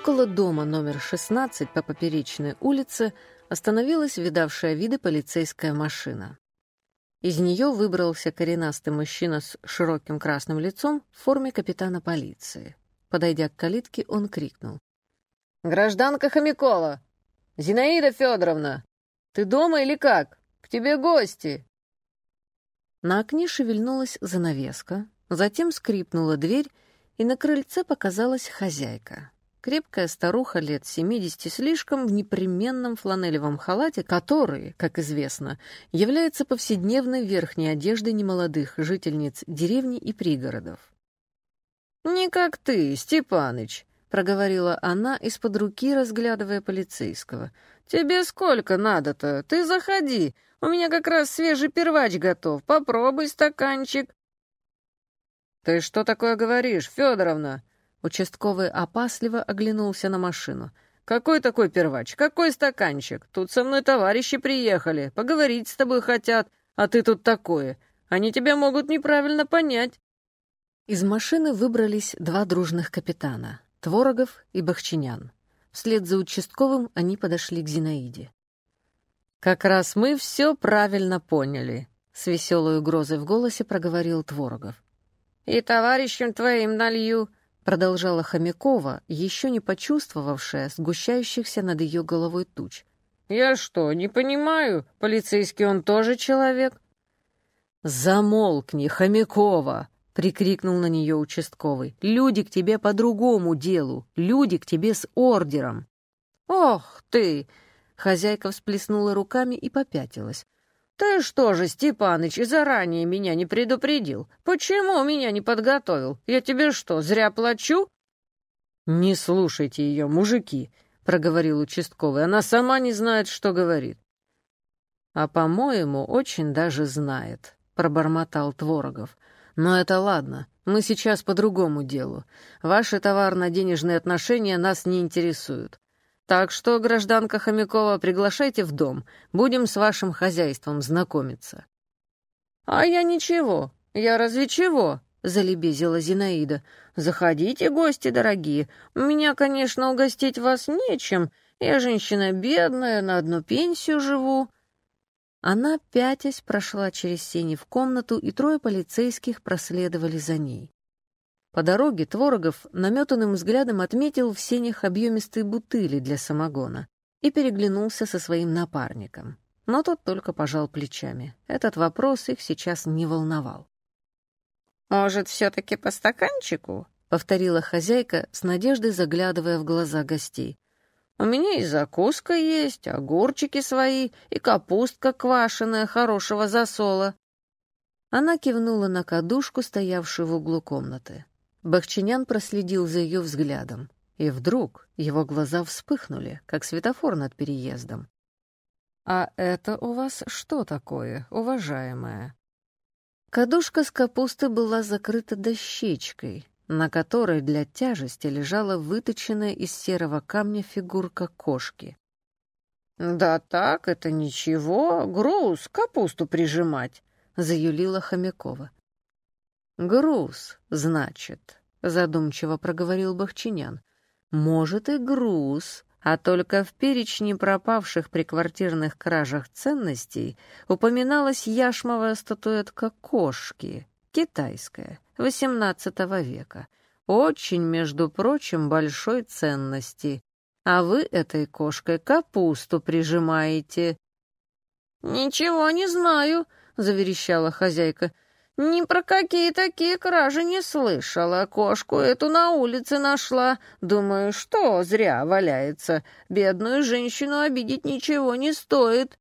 Около дома номер 16 по поперечной улице остановилась видавшая виды полицейская машина. Из нее выбрался коренастый мужчина с широким красным лицом в форме капитана полиции. Подойдя к калитке, он крикнул. «Гражданка Хомякова! Зинаида Федоровна! Ты дома или как? К тебе гости!» На окне шевельнулась занавеска, затем скрипнула дверь, и на крыльце показалась хозяйка. Крепкая старуха лет семидесяти слишком в непременном фланелевом халате, который, как известно, является повседневной верхней одеждой немолодых жительниц деревни и пригородов. «Не как ты, Степаныч», — проговорила она из-под руки, разглядывая полицейского. «Тебе сколько надо-то? Ты заходи. У меня как раз свежий первач готов. Попробуй стаканчик». «Ты что такое говоришь, Федоровна?» Участковый опасливо оглянулся на машину. «Какой такой первач? Какой стаканчик? Тут со мной товарищи приехали, поговорить с тобой хотят, а ты тут такое. Они тебя могут неправильно понять». Из машины выбрались два дружных капитана — Творогов и Бахчинян. Вслед за участковым они подошли к Зинаиде. «Как раз мы все правильно поняли», — с веселой угрозой в голосе проговорил Творогов. «И товарищам твоим налью», продолжала Хомякова, еще не почувствовавшая сгущающихся над ее головой туч. «Я что, не понимаю? Полицейский он тоже человек?» «Замолкни, Хомякова!» — прикрикнул на нее участковый. «Люди к тебе по другому делу, люди к тебе с ордером». «Ох ты!» — хозяйка всплеснула руками и попятилась. «Ты что же, Степаныч, заранее меня не предупредил? Почему меня не подготовил? Я тебе что, зря плачу?» «Не слушайте ее, мужики», — проговорил участковый. «Она сама не знает, что говорит». «А, по-моему, очень даже знает», — пробормотал Творогов. «Но это ладно, мы сейчас по другому делу. Ваши товарно-денежные отношения нас не интересуют. Так что, гражданка Хомякова, приглашайте в дом. Будем с вашим хозяйством знакомиться». «А я ничего. Я разве чего?» — залебезила Зинаида. «Заходите, гости дорогие. Меня, конечно, угостить вас нечем. Я женщина бедная, на одну пенсию живу». Она, пятясь, прошла через сени в комнату, и трое полицейских проследовали за ней. По дороге Творогов наметанным взглядом отметил в сенях объемистые бутыли для самогона и переглянулся со своим напарником. Но тот только пожал плечами. Этот вопрос их сейчас не волновал. «Может, все-таки по стаканчику?» — повторила хозяйка, с надеждой заглядывая в глаза гостей. «У меня и закуска есть, огурчики свои, и капустка квашеная, хорошего засола». Она кивнула на кадушку, стоявшую в углу комнаты. Бахчинян проследил за ее взглядом, и вдруг его глаза вспыхнули, как светофор над переездом. «А это у вас что такое, уважаемая?» Кадушка с капусты была закрыта дощечкой, на которой для тяжести лежала выточенная из серого камня фигурка кошки. «Да так, это ничего, груз, капусту прижимать», — заюлила Хомякова. «Груз, значит», — задумчиво проговорил Бахчинян. «Может, и груз, а только в перечне пропавших при квартирных кражах ценностей упоминалась яшмовая статуэтка кошки, китайская, XVIII века, очень, между прочим, большой ценности. А вы этой кошкой капусту прижимаете». «Ничего не знаю», — заверещала хозяйка. «Ни про какие такие кражи не слышала. Кошку эту на улице нашла. Думаю, что зря валяется. Бедную женщину обидеть ничего не стоит».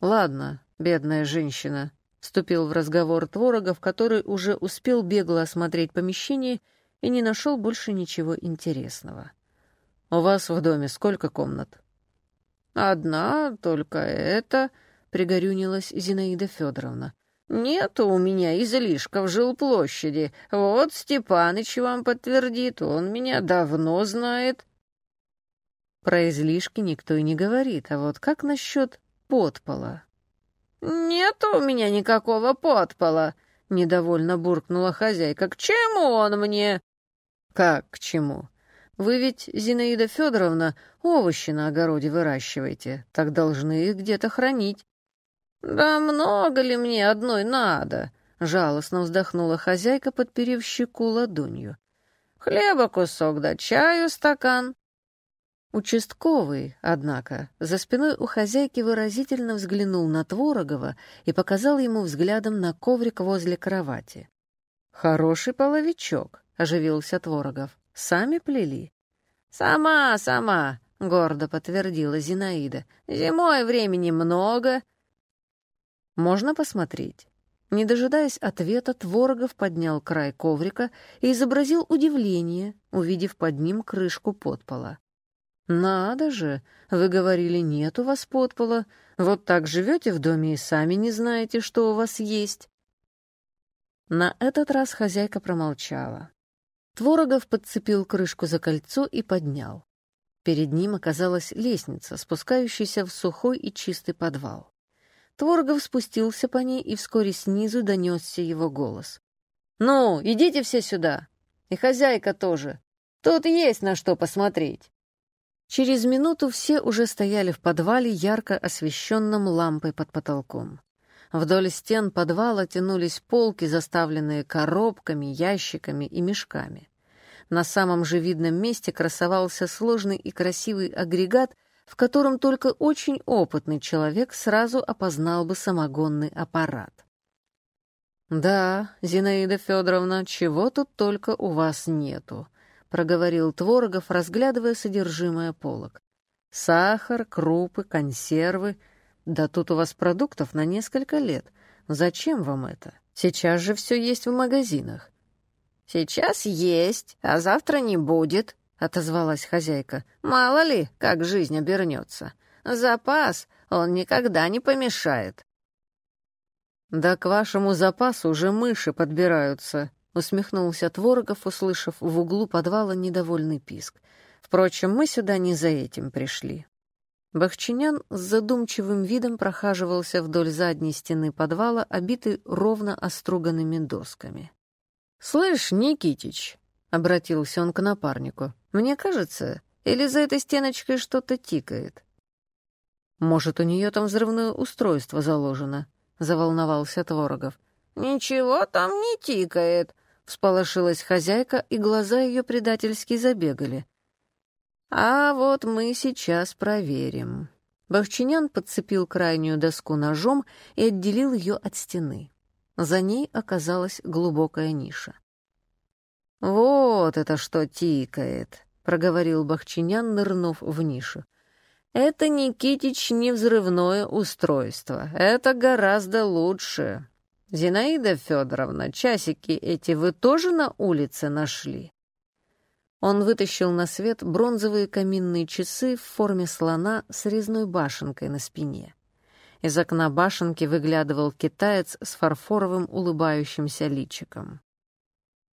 «Ладно, бедная женщина», — вступил в разговор Творогов, который уже успел бегло осмотреть помещение и не нашел больше ничего интересного. «У вас в доме сколько комнат?» «Одна, только эта», — пригорюнилась Зинаида Федоровна. Нету у меня излишка в жилплощади. Вот Степаныч вам подтвердит, он меня давно знает. Про излишки никто и не говорит, а вот как насчет подпола? Нет у меня никакого подпола, недовольно буркнула хозяйка. К чему он мне? Как к чему? Вы ведь, Зинаида Федоровна, овощи на огороде выращиваете, так должны их где-то хранить. «Да много ли мне одной надо?» — жалостно вздохнула хозяйка, подперев щеку ладонью. «Хлеба кусок да чаю стакан». Участковый, однако, за спиной у хозяйки выразительно взглянул на Творогова и показал ему взглядом на коврик возле кровати. «Хороший половичок», — оживился Творогов. «Сами плели?» «Сама, сама», — гордо подтвердила Зинаида. «Зимой времени много, можно посмотреть?» Не дожидаясь ответа, Творогов поднял край коврика и изобразил удивление, увидев под ним крышку подпола. «Надо же! Вы говорили, нет у вас подпола. Вот так живете в доме и сами не знаете, что у вас есть». На этот раз хозяйка промолчала. Творогов подцепил крышку за кольцо и поднял. Перед ним оказалась лестница, спускающаяся в сухой и чистый подвал. Творогов спустился по ней, и вскоре снизу донесся его голос. «Ну, идите все сюда! И хозяйка тоже! Тут есть на что посмотреть!» Через минуту все уже стояли в подвале, ярко освещенном лампой под потолком. Вдоль стен подвала тянулись полки, заставленные коробками, ящиками и мешками. На самом же видном месте красовался сложный и красивый агрегат, в котором только очень опытный человек сразу опознал бы самогонный аппарат. «Да, Зинаида Федоровна, чего тут только у вас нету», — проговорил Творогов, разглядывая содержимое полок. «Сахар, крупы, консервы. Да тут у вас продуктов на несколько лет. Зачем вам это? Сейчас же все есть в магазинах». «Сейчас есть, а завтра не будет», отозвалась хозяйка. «Мало ли, как жизнь обернется. Запас, он никогда не помешает». «Да к вашему запасу уже мыши подбираются», — усмехнулся Творогов, услышав в углу подвала недовольный писк. «Впрочем, мы сюда не за этим пришли». Бахчинян с задумчивым видом прохаживался вдоль задней стены подвала, обитой ровно оструганными досками. «Слышь, Никитич», — обратился он к напарнику, мне кажется, или за этой стеночкой что-то тикает. Может, у нее там взрывное устройство заложено, заволновался Творогов. Ничего там не тикает, всполошилась хозяйка, и глаза ее предательски забегали. А вот мы сейчас проверим. Бахчинян подцепил крайнюю доску ножом и отделил ее от стены. За ней оказалась глубокая ниша. «Вот это что тикает», — проговорил Бахчинян, нырнув в нишу. «Это, Никитич, не взрывное устройство. Это гораздо лучше. Зинаида Федоровна, часики эти вы тоже на улице нашли?» Он вытащил на свет бронзовые каминные часы в форме слона с резной башенкой на спине. Из окна башенки выглядывал китаец с фарфоровым улыбающимся личиком.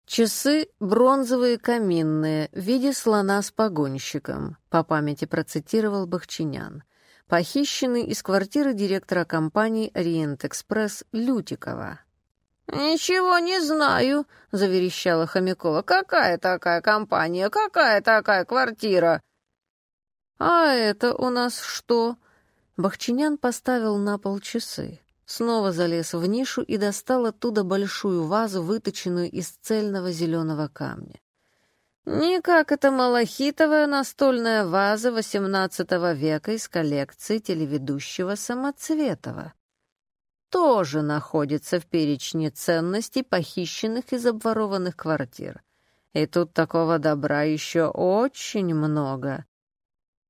Часы бронзовые каминные в виде слона с погонщиком, по памяти процитировал Бахчинян. Похищены из квартиры директора компании «Ориент Экспресс» Лютикова. «Ничего не знаю», — заверещала Хомякова. «Какая такая компания? Какая такая квартира?» «А это у нас что?» Бахчинян поставил на пол часы. Снова залез в нишу и достал оттуда большую вазу, выточенную из цельного зеленого камня. Никак это малахитовая настольная ваза XVIII века из коллекции телеведущего Самоцветова. Тоже находится в перечне ценностей, похищенных из обворованных квартир. И тут такого добра еще очень много.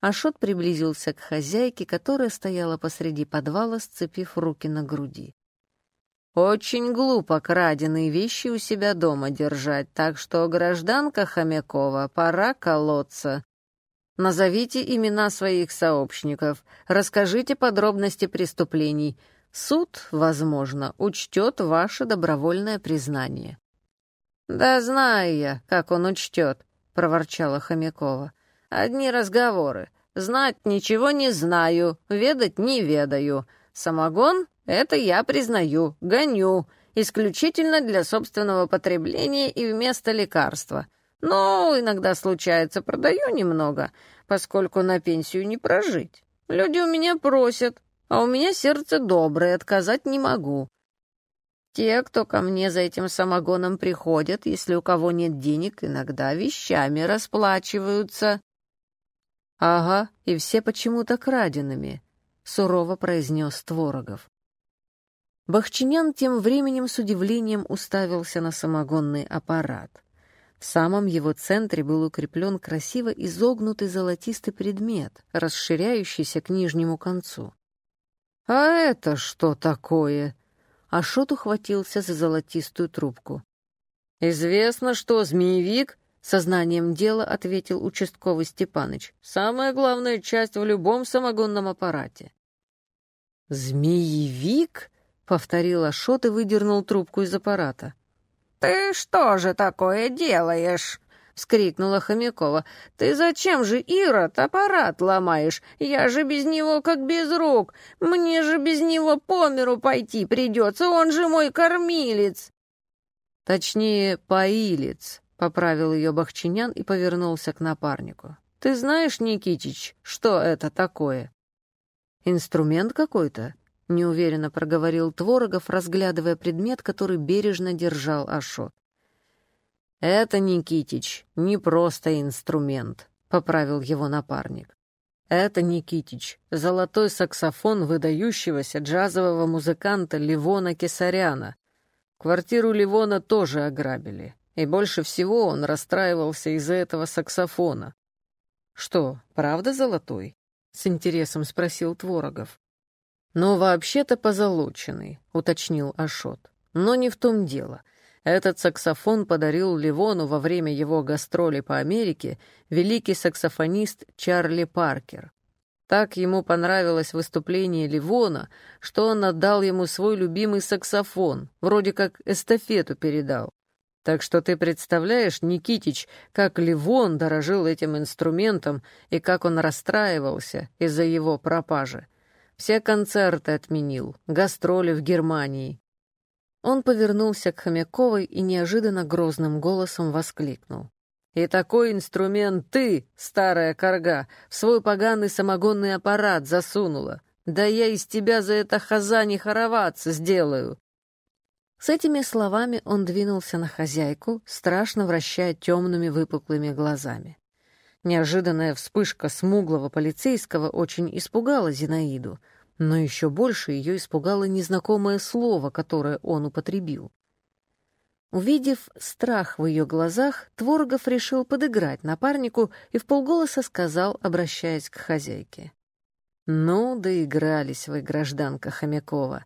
Ашот приблизился к хозяйке, которая стояла посреди подвала, сцепив руки на груди. «Очень глупо краденые вещи у себя дома держать, так что, гражданка Хомякова, пора колоться. Назовите имена своих сообщников, расскажите подробности преступлений. Суд, возможно, учтет ваше добровольное признание». «Да знаю я, как он учтет», — проворчала Хомякова. «Одни разговоры. Знать ничего не знаю, ведать не ведаю. Самогон — это я признаю, гоню, исключительно для собственного потребления и вместо лекарства. Но иногда случается, продаю немного, поскольку на пенсию не прожить. Люди у меня просят, а у меня сердце доброе, отказать не могу. Те, кто ко мне за этим самогоном приходят, если у кого нет денег, иногда вещами расплачиваются. — Ага, и все почему-то краденными, — сурово произнес Творогов. Бахчинян тем временем с удивлением уставился на самогонный аппарат. В самом его центре был укреплен красиво изогнутый золотистый предмет, расширяющийся к нижнему концу. «А это что такое?» Ашот ухватился за золотистую трубку. «Известно, что змеевик...» — сознанием дела ответил участковый Степаныч. «Самая главная часть в любом самогонном аппарате». «Змеевик?» — повторил Ашот и выдернул трубку из аппарата. «Ты что же такое делаешь?» — вскрикнула Хомякова. «Ты зачем же, Ирод, аппарат ломаешь? Я же без него как без рук. Мне же без него по миру пойти придется, он же мой кормилец». «Точнее, поилец», — поправил ее Бахчинян и повернулся к напарнику. «Ты знаешь, Никитич, что это такое?» «Инструмент какой-то?» — неуверенно проговорил Творогов, разглядывая предмет, который бережно держал Ашот. «Это, Никитич, не просто инструмент», — поправил его напарник. «Это, Никитич, золотой саксофон выдающегося джазового музыканта Ливона Кесаряна. Квартиру Ливона тоже ограбили, и больше всего он расстраивался из-за этого саксофона». «Что, правда золотой?» — с интересом спросил Творогов. «Ну, вообще-то позолоченный», — уточнил Ашот. «Но не в том дело. Этот саксофон подарил Ливону во время его гастролей по Америке великий саксофонист Чарли Паркер. Так ему понравилось выступление Ливона, что он отдал ему свой любимый саксофон, вроде как эстафету передал. Так что ты представляешь, Никитич, как Ливон дорожил этим инструментом и как он расстраивался из-за его пропажи. Все концерты отменил, гастроли в Германии. Он повернулся к Хомяковой и неожиданно грозным голосом воскликнул. «И такой инструмент ты, старая корга, в свой поганый самогонный аппарат засунула. Да я из тебя за это хазани хороваться сделаю!» С этими словами он двинулся на хозяйку, страшно вращая темными выпуклыми глазами. Неожиданная вспышка смуглого полицейского очень испугала Зинаиду, но еще больше ее испугало незнакомое слово, которое он употребил. Увидев страх в ее глазах, Творогов решил подыграть напарнику и в полголоса сказал, обращаясь к хозяйке. «Ну, доигрались вы, гражданка Хомякова.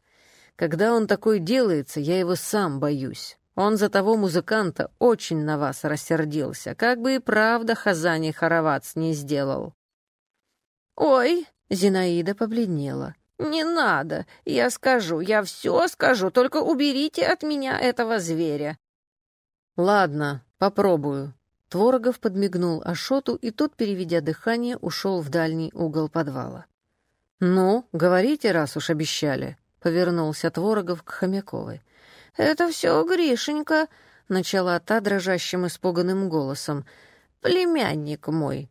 Когда он такой делается, я его сам боюсь. Он за того музыканта очень на вас рассердился, как бы и правда Хазани Харовац не сделал. «Ой!» — Зинаида побледнела. «Не надо, я скажу, я все скажу, только уберите от меня этого зверя». «Ладно, попробую». Творогов подмигнул Ашоту, и тот, переведя дыхание, ушел в дальний угол подвала. «Ну, говорите, раз уж обещали», — повернулся Творогов к Хомяковой. «Это все Гришенька», — начала та дрожащим испуганным голосом. «Племянник мой».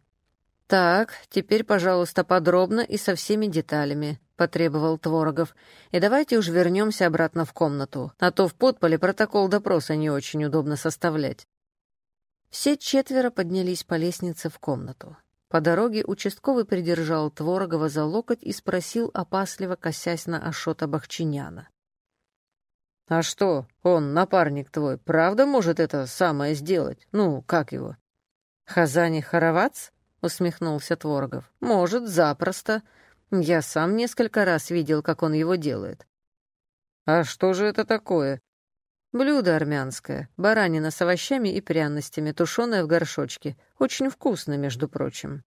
«Так, теперь, пожалуйста, подробно и со всеми деталями», — потребовал Творогов. «И давайте уж вернемся обратно в комнату, а то в подполе протокол допроса не очень удобно составлять». Все четверо поднялись по лестнице в комнату. По дороге участковый придержал Творогова за локоть и спросил, опасливо косясь на Ашота Бахчиняна. «А что, он, напарник твой, правда может это самое сделать? Ну, как его?» «Хазани Харовац?» — усмехнулся Творогов. «Может, запросто. Я сам несколько раз видел, как он его делает». «А что же это такое?» «Блюдо армянское, баранина с овощами и пряностями, тушеное в горшочке. Очень вкусно, между прочим».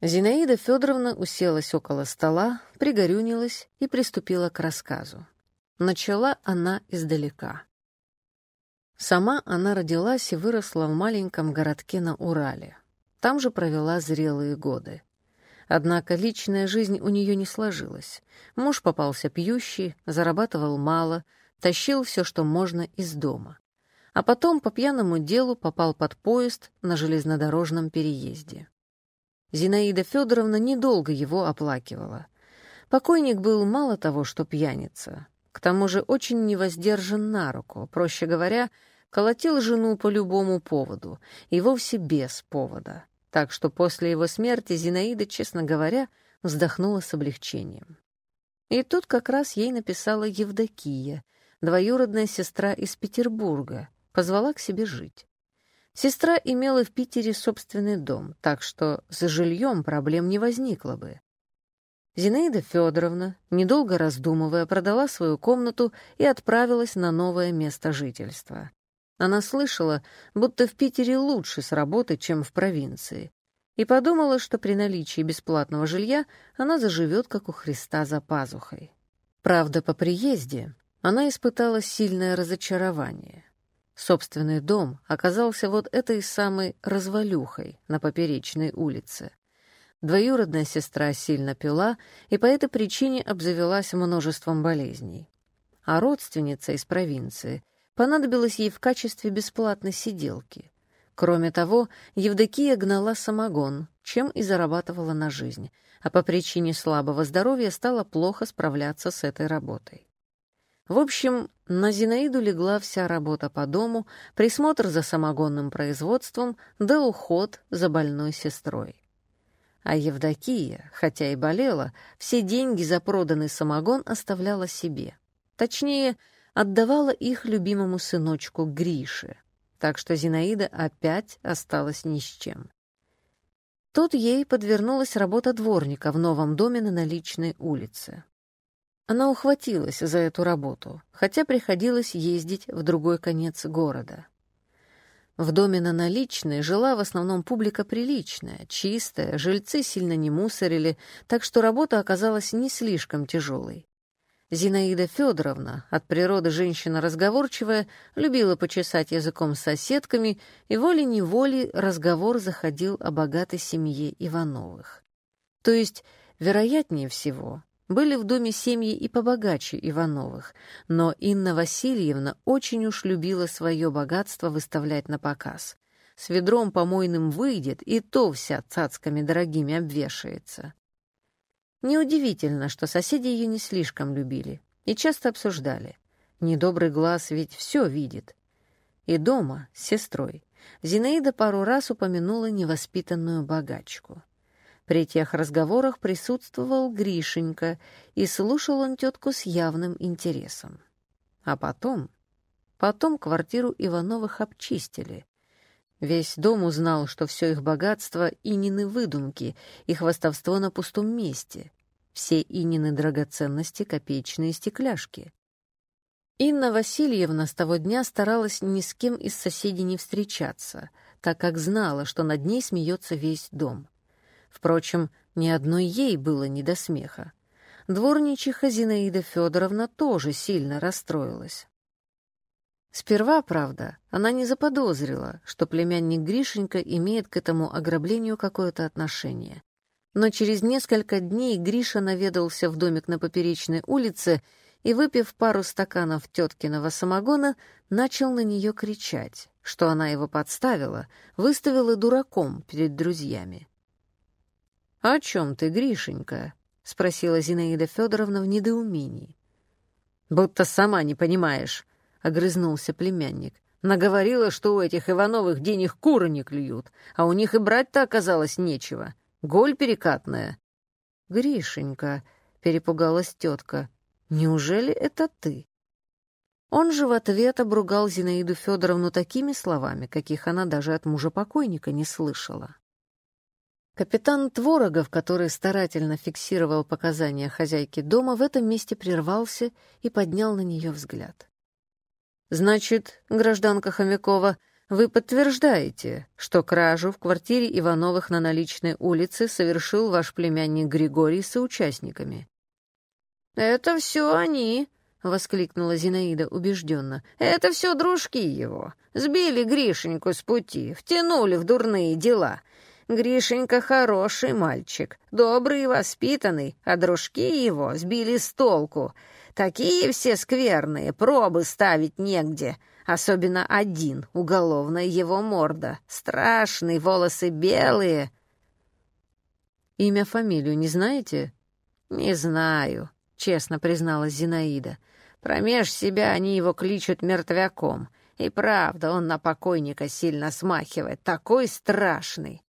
Зинаида Федоровна уселась около стола, пригорюнилась и приступила к рассказу. Начала она издалека. Сама она родилась и выросла в маленьком городке на Урале. Там же провела зрелые годы. Однако личная жизнь у нее не сложилась. Муж попался пьющий, зарабатывал мало, тащил все, что можно из дома. а потом по пьяному делу попал под поезд на железнодорожном переезде. Зинаида Федоровна недолго его оплакивала. Покойник был мало того, что пьяница, к тому же очень невоздержан на руку, проще говоря, колотил жену по любому поводу, и вовсе без повода. Так что после его смерти Зинаида, честно говоря, вздохнула с облегчением. И тут как раз ей написала Евдокия, двоюродная сестра из Петербурга, позвала к себе жить. Сестра имела в Питере собственный дом, так что за жильем проблем не возникло бы. Зинаида Федоровна, недолго раздумывая, продала свою комнату и отправилась на новое место жительства. Она слышала, будто в Питере лучше с работы, чем в провинции, и подумала, что при наличии бесплатного жилья она заживет, как у Христа за пазухой. Правда, по приезде она испытала сильное разочарование. Собственный дом оказался вот этой самой развалюхой на поперечной улице. Двоюродная сестра сильно пила и по этой причине обзавелась множеством болезней. А родственница из провинции понадобилась ей в качестве бесплатной сиделки. Кроме того, Евдокия гнала самогон, чем и зарабатывала на жизнь, а по причине слабого здоровья стала плохо справляться с этой работой. В общем, на Зинаиду легла вся работа по дому, присмотр за самогонным производством да уход за больной сестрой. А Евдокия, хотя и болела, все деньги за проданный самогон оставляла себе. Точнее, отдавала их любимому сыночку Грише. Так что Зинаида опять осталась ни с чем. Тут ей подвернулась работа дворника в новом доме на наличной улице. Она ухватилась за эту работу, хотя приходилось ездить в другой конец города. В доме на наличной жила в основном публика приличная, чистая, жильцы сильно не мусорили, так что работа оказалась не слишком тяжелой. Зинаида Федоровна, от природы женщина разговорчивая, любила почесать языком с соседками, и волей-неволей разговор заходил о богатой семье Ивановых. То есть, вероятнее всего, были в доме семьи и побогаче Ивановых, но Инна Васильевна очень уж любила свое богатство выставлять на показ. С ведром помойным выйдет, и то вся цацками дорогими обвешается. Неудивительно, что соседи ее не слишком любили и часто обсуждали. Недобрый глаз ведь все видит. И дома, с сестрой, Зинаида пару раз упомянула невоспитанную богачку — при тех разговорах присутствовал Гришенька, и слушал он тетку с явным интересом. А потом... Потом квартиру Ивановых обчистили. Весь дом узнал, что все их богатство — Инины выдумки, их хвастовство на пустом месте. Все Инины драгоценности — копеечные стекляшки. Инна Васильевна с того дня старалась ни с кем из соседей не встречаться, так как знала, что над ней смеется весь дом. Впрочем, ни одной ей было не до смеха. Дворничиха Зинаида Федоровна тоже сильно расстроилась. Сперва, правда, она не заподозрила, что племянник Гришенька имеет к этому ограблению какое-то отношение. Но через несколько дней Гриша наведался в домик на Поперечной улице и, выпив пару стаканов теткиного самогона, начал на нее кричать, что она его подставила, выставила дураком перед друзьями. «О чем ты, Гришенька?» — спросила Зинаида Федоровна в недоумении. «Будто сама не понимаешь», — огрызнулся племянник. «Наговорила, что у этих Ивановых денег куры не клюют, а у них и брать-то оказалось нечего. Голь перекатная». «Гришенька», — перепугалась тетка, — «неужели это ты?» Он же в ответ обругал Зинаиду Федоровну такими словами, каких она даже от мужа покойника не слышала. Капитан Творогов, который старательно фиксировал показания хозяйки дома, в этом месте прервался и поднял на нее взгляд. «Значит, гражданка Хомякова, вы подтверждаете, что кражу в квартире Ивановых на наличной улице совершил ваш племянник Григорий с соучастниками?» «Это все они», — воскликнула Зинаида убежденно. «Это все дружки его. Сбили Гришеньку с пути, втянули в дурные дела». Гришенька хороший мальчик, добрый и воспитанный, а дружки его сбили с толку. Такие все скверные, пробы ставить негде. Особенно один, уголовная его морда. Страшный, волосы белые. Имя, фамилию не знаете? Не знаю, честно призналась Зинаида. Промеж себя они его кличут мертвяком. И правда, он на покойника сильно смахивает. Такой страшный.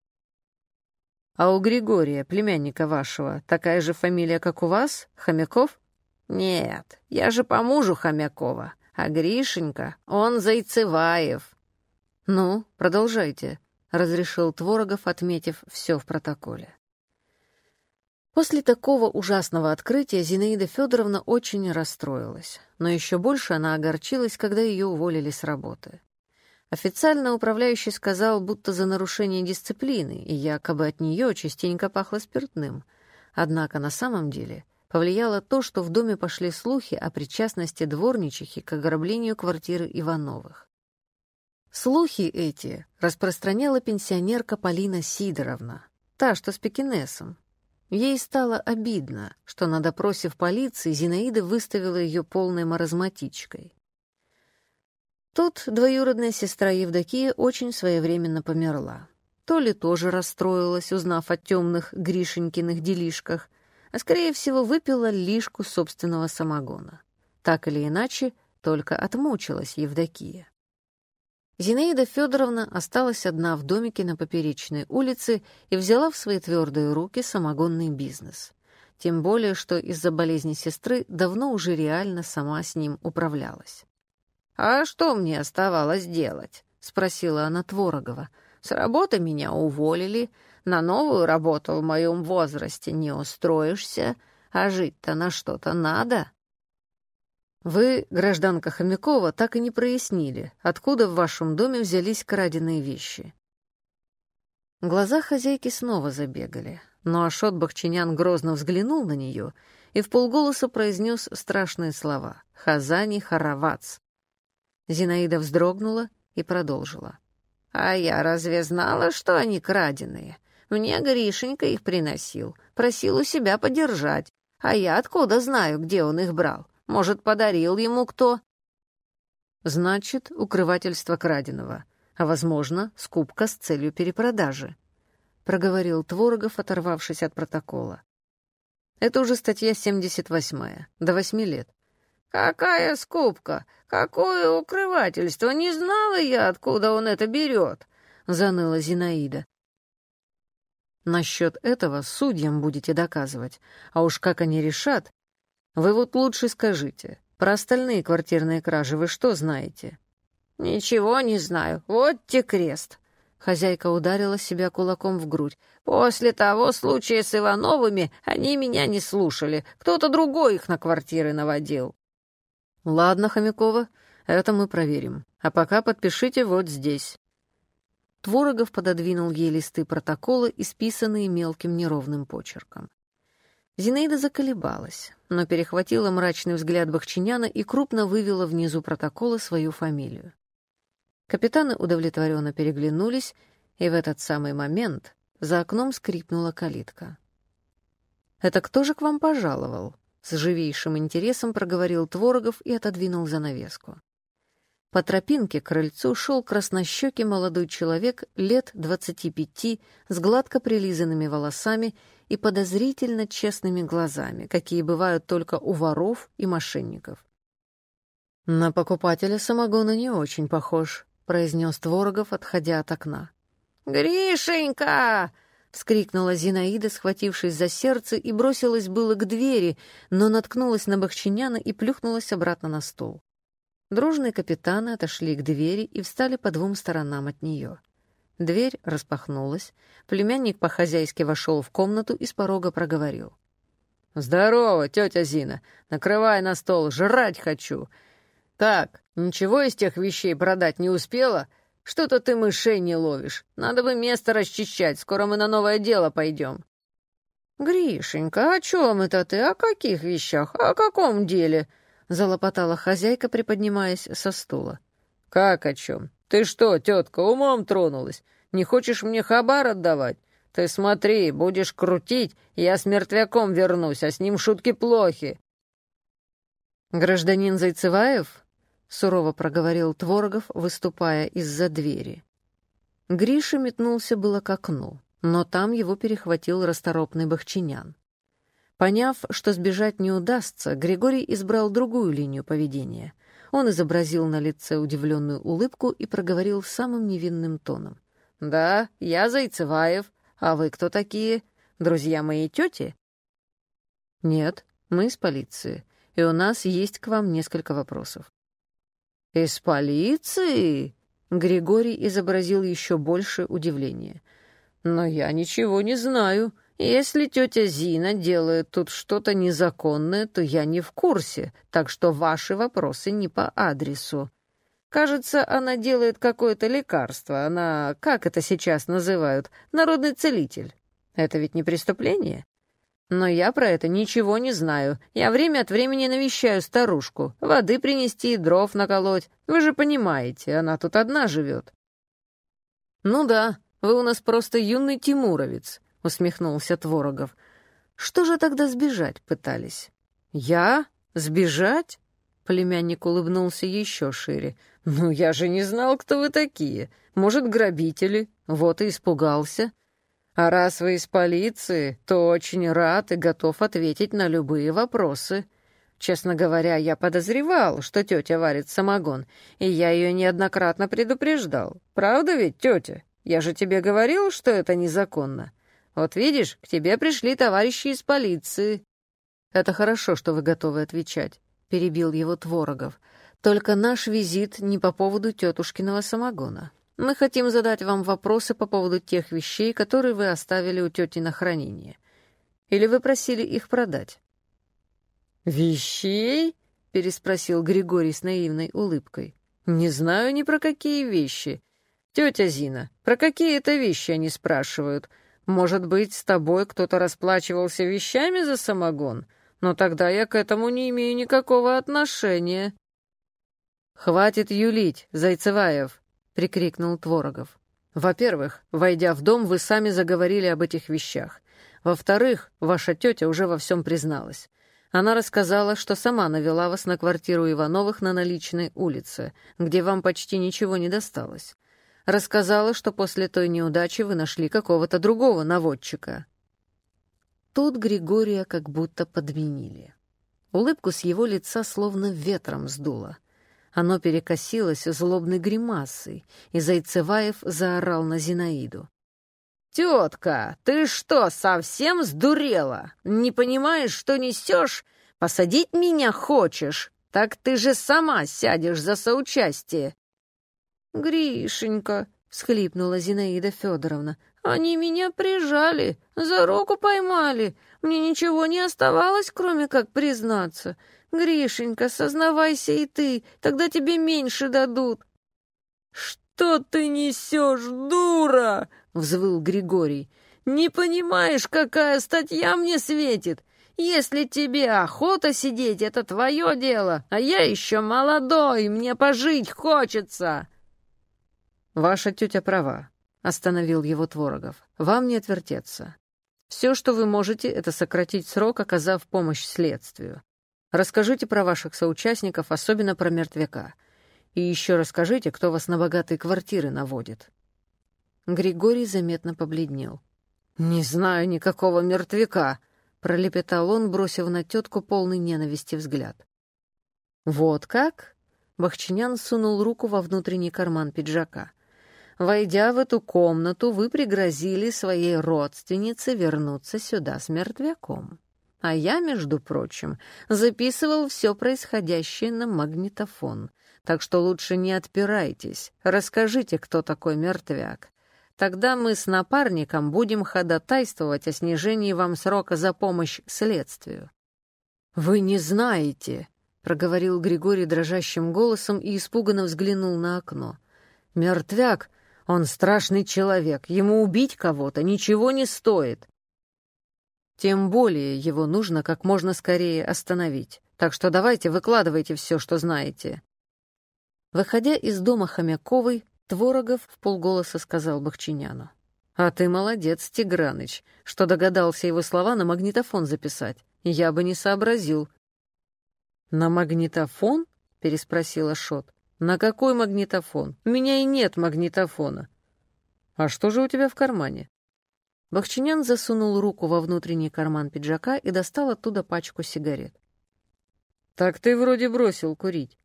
А у Григория, племянника вашего, такая же фамилия, как у вас? Хомяков? Нет, я же по мужу Хомякова. А Гришенька, он Зайцеваев. Ну, продолжайте, — разрешил Творогов, отметив все в протоколе. После такого ужасного открытия Зинаида Федоровна очень расстроилась, но еще больше она огорчилась, когда ее уволили с работы. Официально управляющий сказал, будто за нарушение дисциплины, и якобы от нее частенько пахло спиртным. Однако на самом деле повлияло то, что в доме пошли слухи о причастности дворничихи к ограблению квартиры Ивановых. Слухи эти распространяла пенсионерка Полина Сидоровна, та, что с пекинесом. Ей стало обидно, что на допросе в полиции Зинаида выставила ее полной маразматичкой. Тут двоюродная сестра Евдокия очень своевременно померла. То ли тоже расстроилась, узнав о темных Гришенькиных делишках, а, скорее всего, выпила лишку собственного самогона. Так или иначе, только отмучилась Евдокия. Зинаида Федоровна осталась одна в домике на Поперечной улице и взяла в свои твердые руки самогонный бизнес. Тем более, что из-за болезни сестры давно уже реально сама с ним управлялась. «А что мне оставалось делать?» — спросила она Творогова. «С работы меня уволили, на новую работу в моем возрасте не устроишься, а жить-то на что-то надо». «Вы, гражданка Хомякова, так и не прояснили, откуда в вашем доме взялись краденые вещи». Глаза хозяйки снова забегали, но Ашот Бахчинян грозно взглянул на нее и в полголоса произнес страшные слова «Хазани Харавац», Зинаида вздрогнула и продолжила. «А я разве знала, что они краденые? Мне Гришенька их приносил, просил у себя подержать. А я откуда знаю, где он их брал? Может, подарил ему кто?» «Значит, укрывательство краденого, а, возможно, скупка с целью перепродажи», — проговорил Творогов, оторвавшись от протокола. «Это уже статья 78 до восьми лет. «Какая скупка? Какое укрывательство? Не знала я, откуда он это берет», — заныла Зинаида. «Насчет этого судьям будете доказывать, а уж как они решат, вы вот лучше скажите, про остальные квартирные кражи вы что знаете?» «Ничего не знаю. Вот те крест». Хозяйка ударила себя кулаком в грудь. «После того случая с Ивановыми они меня не слушали. Кто-то другой их на квартиры наводил». «Ладно, Хомякова, это мы проверим. А пока подпишите вот здесь». Творогов пододвинул ей листы протокола, исписанные мелким неровным почерком. Зинаида заколебалась, но перехватила мрачный взгляд Бахчиняна и крупно вывела внизу протокола свою фамилию. Капитаны удовлетворенно переглянулись, и в этот самый момент за окном скрипнула калитка. «Это кто же к вам пожаловал?» С живейшим интересом проговорил Творогов и отодвинул занавеску. По тропинке к крыльцу шел краснощекий молодой человек лет двадцати пяти с гладко прилизанными волосами и подозрительно честными глазами, какие бывают только у воров и мошенников. «На покупателя самогона не очень похож», — произнес Творогов, отходя от окна. «Гришенька!» — вскрикнула Зинаида, схватившись за сердце, и бросилась было к двери, но наткнулась на Бахчиняна и плюхнулась обратно на стол. Дружные капитаны отошли к двери и встали по двум сторонам от нее. Дверь распахнулась, племянник по-хозяйски вошел в комнату и с порога проговорил. «Здорово, тетя Зина! Накрывай на стол, жрать хочу! Так, ничего из тех вещей продать не успела?» Что-то ты мышей не ловишь. Надо бы место расчищать, скоро мы на новое дело пойдем». «Гришенька, о чем это ты? О каких вещах? О каком деле?» — залопотала хозяйка, приподнимаясь со стула. «Как о чем? Ты что, тетка, умом тронулась? Не хочешь мне хабар отдавать? Ты смотри, будешь крутить, я с мертвяком вернусь, а с ним шутки плохи». «Гражданин Зайцеваев?» — сурово проговорил Творогов, выступая из-за двери. Гриша метнулся было к окну, но там его перехватил расторопный бахчинян. Поняв, что сбежать не удастся, Григорий избрал другую линию поведения. Он изобразил на лице удивленную улыбку и проговорил самым невинным тоном. «Да, я Зайцеваев. А вы кто такие? Друзья моей тети?» «Нет, мы из полиции и у нас есть к вам несколько вопросов». «Из полиции?» Григорий изобразил еще больше удивления. «Но я ничего не знаю. Если тетя Зина делает тут что-то незаконное, то я не в курсе, так что ваши вопросы не по адресу. Кажется, она делает какое-то лекарство. Она, как это сейчас называют, народный целитель. Это ведь не преступление?» Но я про это ничего не знаю. Я время от времени навещаю старушку. Воды принести, дров наколоть. Вы же понимаете, она тут одна живет. «Ну да, вы у нас просто юный тимуровец», — усмехнулся Творогов. «Что же тогда сбежать пытались?» «Я? Сбежать?» Племянник улыбнулся еще шире. «Ну, я же не знал, кто вы такие. Может, грабители? Вот и испугался. А раз вы из полиции, то очень рад и готов ответить на любые вопросы. Честно говоря, я подозревал, что тетя варит самогон, и я ее неоднократно предупреждал. Правда ведь, тетя? Я же тебе говорил, что это незаконно. Вот видишь, к тебе пришли товарищи из полиции. Это хорошо, что вы готовы отвечать, — перебил его Творогов. Только наш визит не по поводу тетушкиного самогона. Мы хотим задать вам вопросы по поводу тех вещей, которые вы оставили у тети на хранение. Или вы просили их продать?» «Вещей?» — переспросил Григорий с наивной улыбкой. «Не знаю ни про какие вещи. Тетя Зина, про какие это вещи они спрашивают? Может быть, с тобой кто-то расплачивался вещами за самогон? Но тогда я к этому не имею никакого отношения». «Хватит юлить, Зайцеваев», прикрикнул Творогов. «Во-первых, войдя в дом, вы сами заговорили об этих вещах. Во-вторых, ваша тетя уже во всем призналась. Она рассказала, что сама навела вас на квартиру Ивановых на наличной улице, где вам почти ничего не досталось. Рассказала, что после той неудачи вы нашли какого-то другого наводчика». Тут Григория как будто подменили. Улыбку с его лица словно ветром сдуло. Оно перекосилось злобной гримасой, и Зайцеваев заорал на Зинаиду. «Тетка, ты что, совсем сдурела? Не понимаешь, что несешь? Посадить меня хочешь? Так ты же сама сядешь за соучастие!» «Гришенька», — всхлипнула Зинаида Федоровна, — «они меня прижали, за руку поймали. Мне ничего не оставалось, кроме как признаться. Гришенька, сознавайся и ты, тогда тебе меньше дадут. Что ты несешь, дура? взвыл Григорий. Не понимаешь, какая статья мне светит? Если тебе охота сидеть, это твое дело, а я еще молодой, мне пожить хочется. Ваша тетя права, остановил его Творогов. Вам не отвертеться. Все, что вы можете, это сократить срок, оказав помощь следствию. Расскажите про ваших соучастников, особенно про мертвяка. И еще расскажите, кто вас на богатые квартиры наводит». Григорий заметно побледнел. «Не знаю никакого мертвяка», — пролепетал он, бросив на тетку полный ненависти взгляд. «Вот как?» — Бахчинян сунул руку во внутренний карман пиджака. «Войдя в эту комнату, вы пригрозили своей родственнице вернуться сюда с мертвяком». А я, между прочим, записывал все происходящее на магнитофон. Так что лучше не отпирайтесь. Расскажите, кто такой мертвяк. Тогда мы с напарником будем ходатайствовать о снижении вам срока за помощь следствию». «Вы не знаете», — проговорил Григорий дрожащим голосом и испуганно взглянул на окно. «Мертвяк, он страшный человек, ему убить кого-то ничего не стоит. Тем более его нужно как можно скорее остановить. Так что давайте выкладывайте все, что знаете». Выходя из дома Хомяковой, Творогов в полголоса сказал Бахчиняну. «А ты молодец, Тиграныч, что догадался его слова на магнитофон записать. Я бы не сообразил. «На магнитофон?» — переспросила Шот. «На какой магнитофон? У меня и нет магнитофона». «А что же у тебя в кармане?» Бахчинян засунул руку во внутренний карман пиджака и достал оттуда пачку сигарет. «Так ты вроде бросил курить».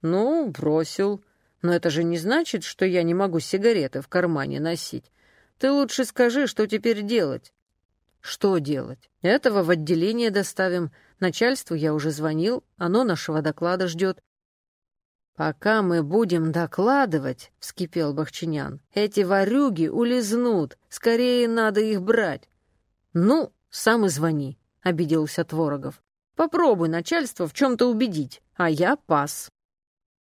«Ну, бросил. Но это же не значит, что я не могу сигареты в кармане носить. Ты лучше скажи, что теперь делать». «Что делать? Этого в отделение доставим. Начальству я уже звонил, оно нашего доклада ждет. «Пока мы будем докладывать», — вскипел Бахчинян, — «эти ворюги улизнут, скорее надо их брать». «Ну, сам и звони», — обиделся Творогов. «Попробуй начальство в чем-то убедить, а я пас».